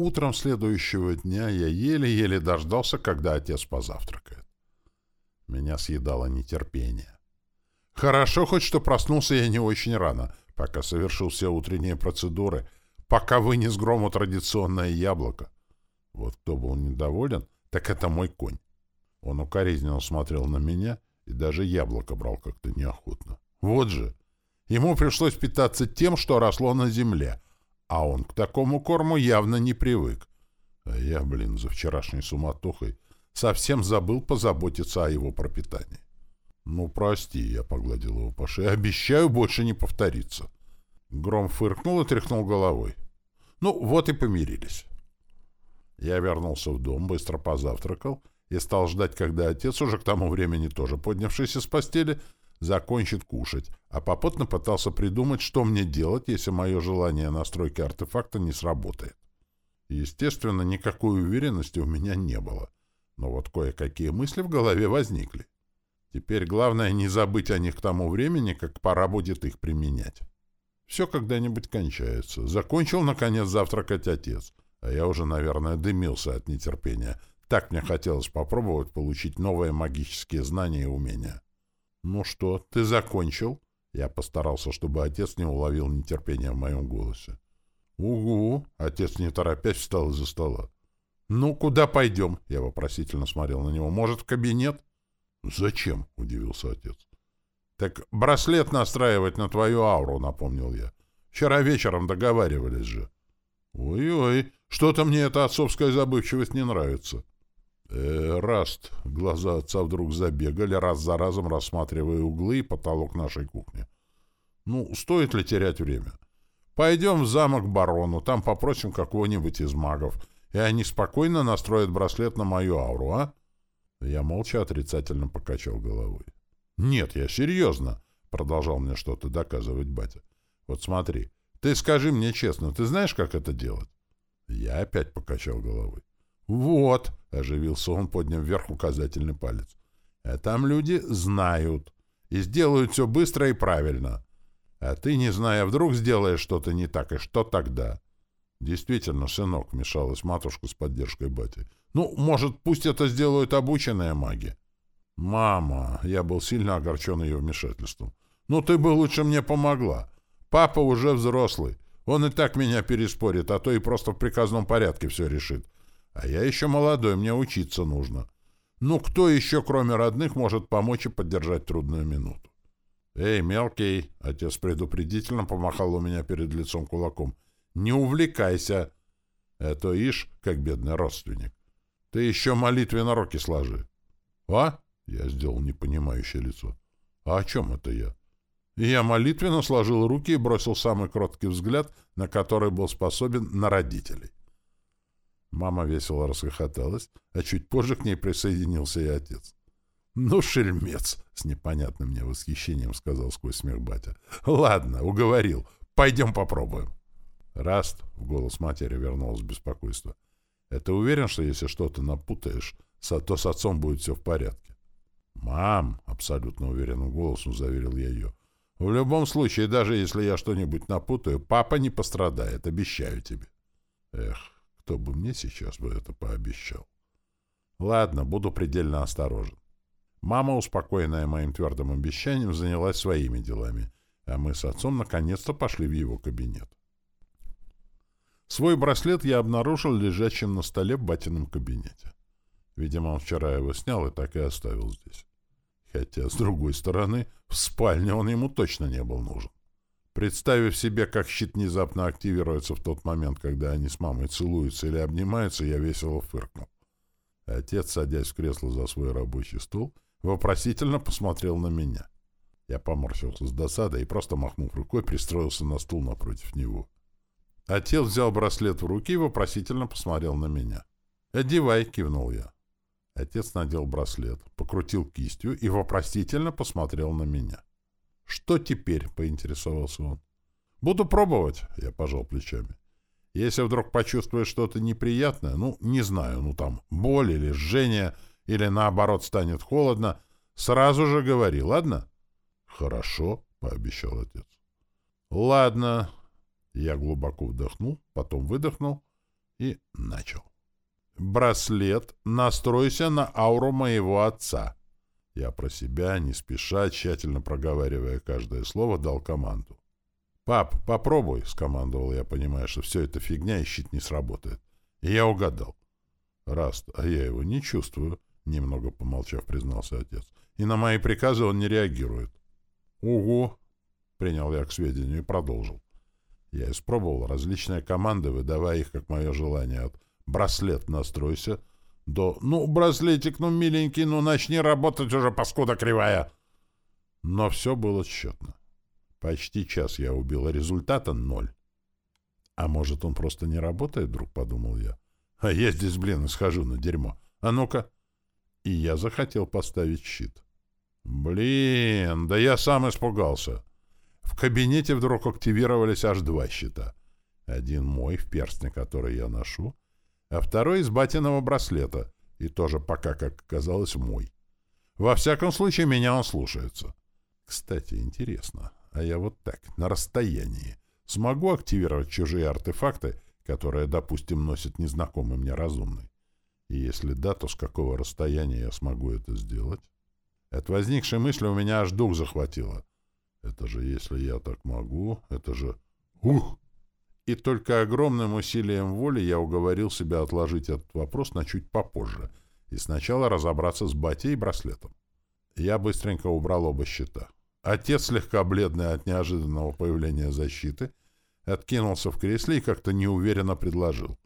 Утром следующего дня я еле-еле дождался, когда отец позавтракает. Меня съедало нетерпение. Хорошо хоть, что проснулся я не очень рано, пока совершил все утренние процедуры, пока вынес грому традиционное яблоко. Вот кто был недоволен, так это мой конь. Он укоризненно смотрел на меня и даже яблоко брал как-то неохотно. Вот же! Ему пришлось питаться тем, что росло на земле, а он к такому корму явно не привык. А я, блин, за вчерашней суматохой совсем забыл позаботиться о его пропитании. «Ну, прости», — я погладил его по шее, — «обещаю больше не повториться». Гром фыркнул и тряхнул головой. «Ну, вот и помирились». Я вернулся в дом, быстро позавтракал и стал ждать, когда отец, уже к тому времени тоже поднявшийся с постели, закончит кушать, а попутно пытался придумать, что мне делать, если мое желание настройки артефакта не сработает. Естественно, никакой уверенности у меня не было, но вот кое-какие мысли в голове возникли. Теперь главное не забыть о них к тому времени, как пора будет их применять. Все когда-нибудь кончается. Закончил, наконец, завтракать отец, а я уже, наверное, дымился от нетерпения. Так мне хотелось попробовать получить новые магические знания и умения. «Ну что, ты закончил?» Я постарался, чтобы отец не уловил нетерпения в моем голосе. «Угу!» — отец не торопясь встал из-за стола. «Ну, куда пойдем?» — я вопросительно смотрел на него. «Может, в кабинет?» «Зачем?» — удивился отец. «Так браслет настраивать на твою ауру», — напомнил я. «Вчера вечером договаривались же». «Ой-ой, что-то мне эта отцовская забывчивость не нравится». Э, Раст. Глаза отца вдруг забегали, раз за разом рассматривая углы и потолок нашей кухни. Ну, стоит ли терять время? Пойдем в замок барону, там попросим какого-нибудь из магов, и они спокойно настроят браслет на мою ауру, а? Я молча отрицательно покачал головой. Нет, я серьезно, продолжал мне что-то доказывать батя. Вот смотри, ты скажи мне честно, ты знаешь, как это делать? Я опять покачал головой. «Вот», — оживился он, подняв вверх указательный палец. «А там люди знают и сделают все быстро и правильно. А ты, не зная, вдруг сделаешь что-то не так, и что тогда?» «Действительно, сынок», — вмешалась матушка с поддержкой бати. «Ну, может, пусть это сделают обученные маги?» «Мама!» — я был сильно огорчен ее вмешательством. «Ну, ты бы лучше мне помогла. Папа уже взрослый. Он и так меня переспорит, а то и просто в приказном порядке все решит. А я еще молодой, мне учиться нужно. Ну, кто еще, кроме родных, может помочь и поддержать трудную минуту? «Эй, мелкий!» — отец предупредительно помахал у меня перед лицом кулаком. «Не увлекайся!» Это ишь, как бедный родственник. Ты еще молитвенно руки сложи. «А?» — я сделал непонимающее лицо. «А о чем это я?» Я молитвенно сложил руки и бросил самый кроткий взгляд, на который был способен на родителей. Мама весело расхохоталась, а чуть позже к ней присоединился и отец. «Ну, шельмец!» — с непонятным мне восхищением сказал сквозь смех батя. «Ладно, уговорил. Пойдем попробуем». «Раст!» — в голос матери вернулось беспокойство. «Это уверен, что если что-то напутаешь, то с отцом будет все в порядке?» «Мам!» — абсолютно уверенным голосом заверил я ее. «В любом случае, даже если я что-нибудь напутаю, папа не пострадает, обещаю тебе». «Эх, кто бы мне сейчас бы это пообещал? Ладно, буду предельно осторожен. Мама, успокоенная моим твердым обещанием, занялась своими делами, а мы с отцом наконец-то пошли в его кабинет. Свой браслет я обнаружил лежащим на столе в батином кабинете. Видимо, он вчера его снял и так и оставил здесь. Хотя, с другой стороны, в спальне он ему точно не был нужен. Представив себе, как щит внезапно активируется в тот момент, когда они с мамой целуются или обнимаются, я весело фыркнул. Отец, садясь в кресло за свой рабочий стол, вопросительно посмотрел на меня. Я поморщился с досадой и, просто махнув рукой, пристроился на стул напротив него. Отец взял браслет в руки и вопросительно посмотрел на меня. «Одевай», — кивнул я. Отец надел браслет, покрутил кистью и вопросительно посмотрел на меня. «Что теперь?» — поинтересовался он. «Буду пробовать», — я пожал плечами. «Если вдруг почувствуешь что-то неприятное, ну, не знаю, ну там, боль или жжение, или наоборот станет холодно, сразу же говори, ладно?» «Хорошо», — пообещал отец. «Ладно». Я глубоко вдохнул, потом выдохнул И начал. «Браслет, настройся на ауру моего отца». Я про себя, не спеша, тщательно проговаривая каждое слово, дал команду. «Пап, попробуй», — скомандовал я, понимая, что все это фигня и щит не сработает. И я угадал. «Раст, а я его не чувствую», — немного помолчав, признался отец. «И на мои приказы он не реагирует». «Угу», — принял я к сведению и продолжил. Я испробовал различные команды, выдавая их как мое желание от «браслет настройся» до «ну, браслетик, ну, миленький, ну, начни работать уже, паскуда кривая». Но все было тщетно. Почти час я убил, а результата — ноль. А может, он просто не работает, вдруг подумал я. А я здесь, блин, схожу на дерьмо. А ну-ка. И я захотел поставить щит. Блин, да я сам испугался. В кабинете вдруг активировались аж два щита. Один мой, в перстне, который я ношу, а второй из батиного браслета, и тоже пока, как оказалось, мой. Во всяком случае, меня он слушается. Кстати, интересно, а я вот так, на расстоянии, смогу активировать чужие артефакты, которые, допустим, носит незнакомый мне разумный? И если да, то с какого расстояния я смогу это сделать? От возникшей мысли у меня аж дух захватило. Это же если я так могу, это же... Ух! И только огромным усилием воли я уговорил себя отложить этот вопрос на чуть попозже и сначала разобраться с батей и браслетом. Я быстренько убрал оба щита. Отец, слегка бледный от неожиданного появления защиты, откинулся в кресле и как-то неуверенно предложил.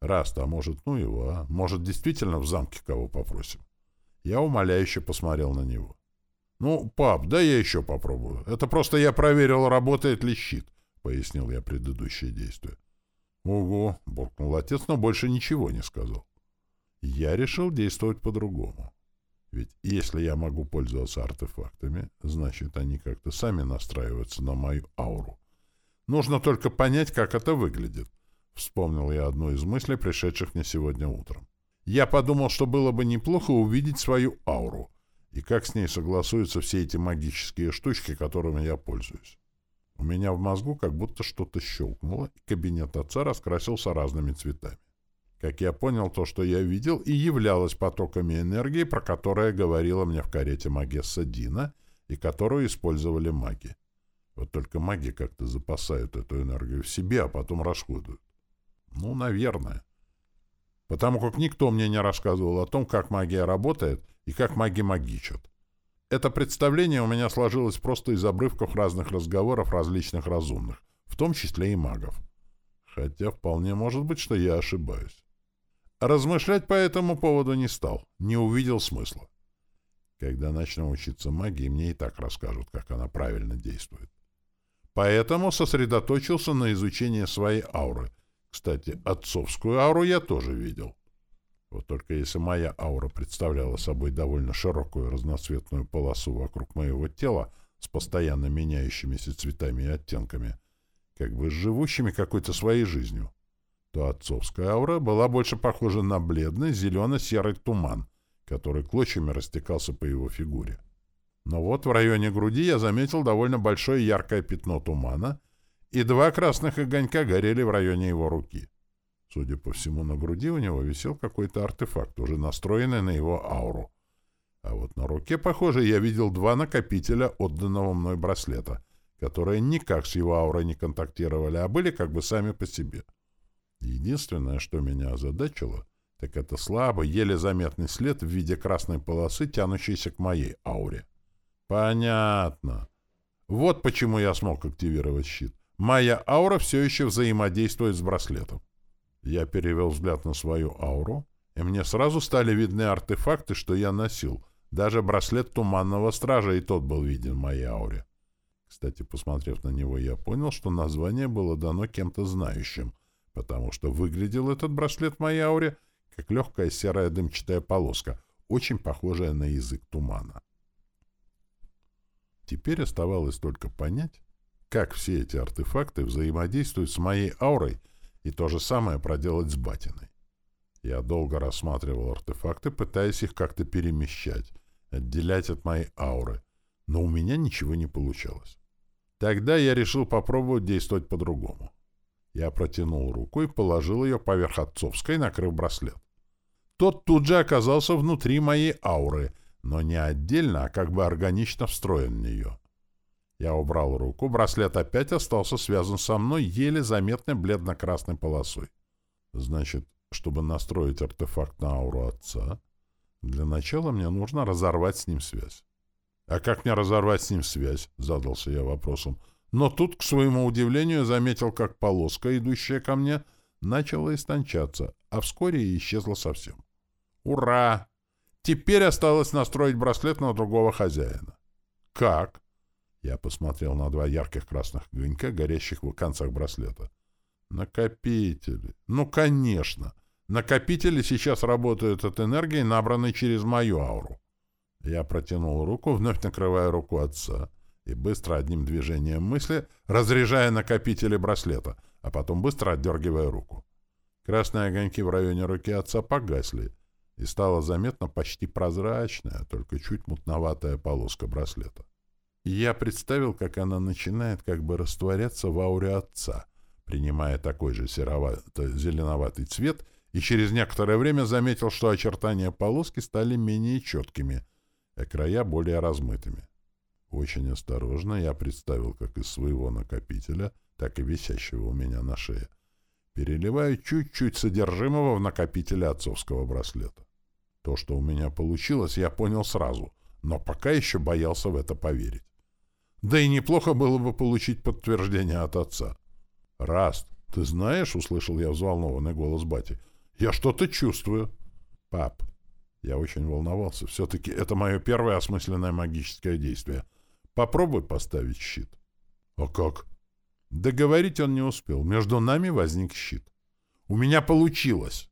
«Раст, а может, ну его, а? Может, действительно в замке кого попросим?» Я умоляюще посмотрел на него. «Ну, пап, да я еще попробую. Это просто я проверил, работает ли щит», — пояснил я предыдущее действие. «Ого», — буркнул отец, но больше ничего не сказал. Я решил действовать по-другому. Ведь если я могу пользоваться артефактами, значит, они как-то сами настраиваются на мою ауру. Нужно только понять, как это выглядит. Вспомнил я одну из мыслей, пришедших мне сегодня утром. Я подумал, что было бы неплохо увидеть свою ауру — и как с ней согласуются все эти магические штучки, которыми я пользуюсь. У меня в мозгу как будто что-то щелкнуло, и кабинет отца раскрасился разными цветами. Как я понял, то, что я видел, и являлось потоками энергии, про которое говорила мне в карете Магесса Дина, и которую использовали маги. Вот только маги как-то запасают эту энергию в себе, а потом расходуют. Ну, наверное. Потому как никто мне не рассказывал о том, как магия работает — и как маги магичат. Это представление у меня сложилось просто из обрывков разных разговоров различных разумных, в том числе и магов. Хотя вполне может быть, что я ошибаюсь. Размышлять по этому поводу не стал, не увидел смысла. Когда начну учиться магии, мне и так расскажут, как она правильно действует. Поэтому сосредоточился на изучении своей ауры. Кстати, отцовскую ауру я тоже видел. Вот только если моя аура представляла собой довольно широкую разноцветную полосу вокруг моего тела с постоянно меняющимися цветами и оттенками, как бы живущими какой-то своей жизнью, то отцовская аура была больше похожа на бледный зелено-серый туман, который клочьями растекался по его фигуре. Но вот в районе груди я заметил довольно большое яркое пятно тумана, и два красных огонька горели в районе его руки. Судя по всему, на груди у него висел какой-то артефакт, уже настроенный на его ауру. А вот на руке, похоже, я видел два накопителя отданного мной браслета, которые никак с его аурой не контактировали, а были как бы сами по себе. Единственное, что меня озадачило, так это слабый, еле заметный след в виде красной полосы, тянущейся к моей ауре. Понятно. Вот почему я смог активировать щит. Моя аура все еще взаимодействует с браслетом. Я перевел взгляд на свою ауру, и мне сразу стали видны артефакты, что я носил. Даже браслет Туманного Стража и тот был виден в моей ауре. Кстати, посмотрев на него, я понял, что название было дано кем-то знающим, потому что выглядел этот браслет в моей ауре как легкая серая дымчатая полоска, очень похожая на язык тумана. Теперь оставалось только понять, как все эти артефакты взаимодействуют с моей аурой — и то же самое проделать с батиной. Я долго рассматривал артефакты, пытаясь их как-то перемещать, отделять от моей ауры, но у меня ничего не получалось. Тогда я решил попробовать действовать по-другому. Я протянул руку и положил ее поверх отцовской, накрыв браслет. Тот тут же оказался внутри моей ауры, но не отдельно, а как бы органично встроен в нее. Я убрал руку, браслет опять остался связан со мной еле заметной бледно-красной полосой. Значит, чтобы настроить артефакт на ауру отца, для начала мне нужно разорвать с ним связь. «А как мне разорвать с ним связь?» — задался я вопросом. Но тут, к своему удивлению, заметил, как полоска, идущая ко мне, начала истончаться, а вскоре и исчезла совсем. «Ура! Теперь осталось настроить браслет на другого хозяина». «Как?» Я посмотрел на два ярких красных огонька, горящих в концах браслета. «Накопители! Ну, конечно! Накопители сейчас работают от энергии, набранной через мою ауру». Я протянул руку, вновь накрывая руку отца, и быстро одним движением мысли разряжая накопители браслета, а потом быстро отдергивая руку. Красные огоньки в районе руки отца погасли, и стала заметна почти прозрачная, только чуть мутноватая полоска браслета. Я представил, как она начинает как бы растворяться в ауре отца, принимая такой же серовато-зеленоватый цвет, и через некоторое время заметил, что очертания полоски стали менее четкими — а края более размытыми. Очень осторожно я представил, как из своего накопителя, так и висящего у меня на шее, переливаю чуть-чуть содержимого в накопителе отцовского браслета. То, что у меня получилось, я понял сразу, но пока еще боялся в это поверить. Да и неплохо было бы получить подтверждение от отца. «Раст, ты знаешь, — услышал я взволнованный голос бати, — я что-то чувствую». «Пап, я очень волновался. Все-таки это мое первое осмысленное магическое действие. Попробуй поставить щит. А как? Договорить он не успел. Между нами возник щит. У меня получилось.